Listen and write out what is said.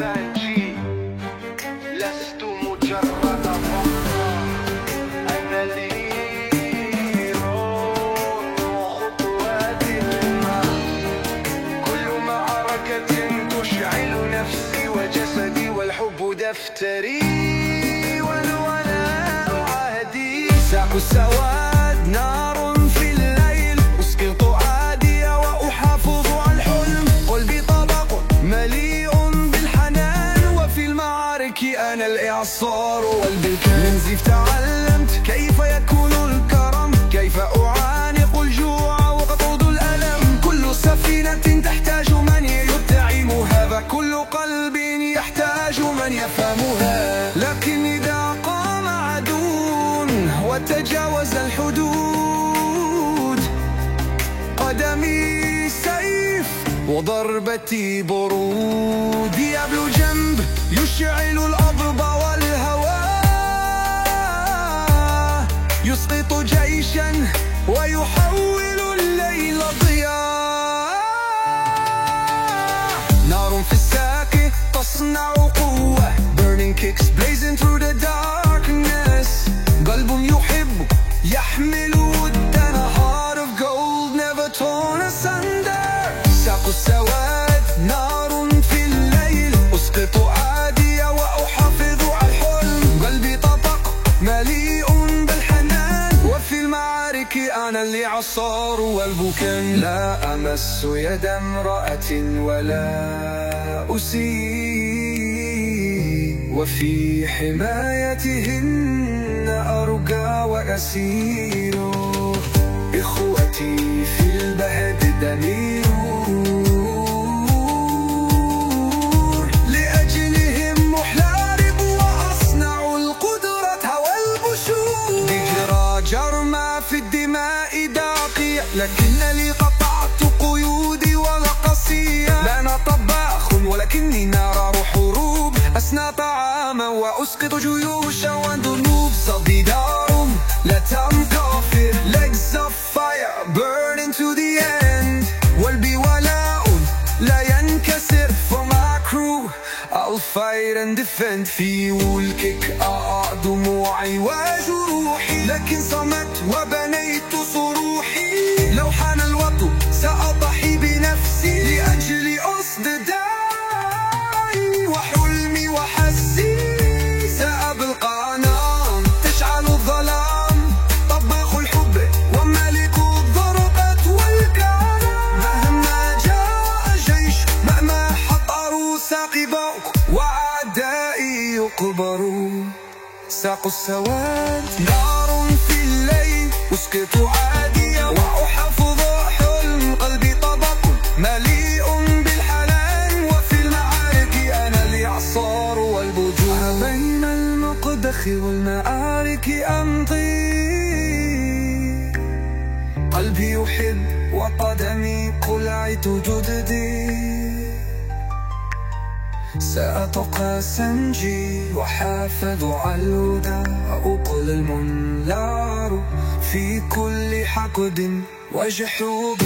سانجي لست مجرد فقرة أنا كل معركة تشعل نفسي وجسدي دفتري. الإعصار والبركان من زيف تعلمت كيف يكون الكرم كيف أعانق الجوع وأطرد الألم. كل سفينة تحتاج من يدعمها فكل قلب يحتاج من يفهمها. لكن إذا قام عدو وتجاوز الحدود قدمي سيف وضربتي برود. يبلو جنب يشعل الأضرب والهوى اللي عصار والبكان لا أمس يد امرأة ولا أسيء. وفي حمايتهن أرقى وأسير. إخوتي في البهد دمير. لكنني قطعت قيودي والقصية لا أنا طباخ ولكني نار حروب أسنى طعاما وأسقط جيوشا وذنوب صديدار لا تنقى في legs of fire burn into the end. والبي ولاء لا ينكسر. For my crew I'll fight and defend. في والكيك أقع لأجل وحلمي وحسي سأبقى تشعل الظلام طباخ الحب وملك مهما جاء جيش مهما ساق السواد نار في الليل أسقط عادية المقدخ والمعارك أمضي قلبي يحب وقدمي قلعت جددي. سأتقى سنجي وحافظ على الهدى. أقل المنار في كل حقد وجحود.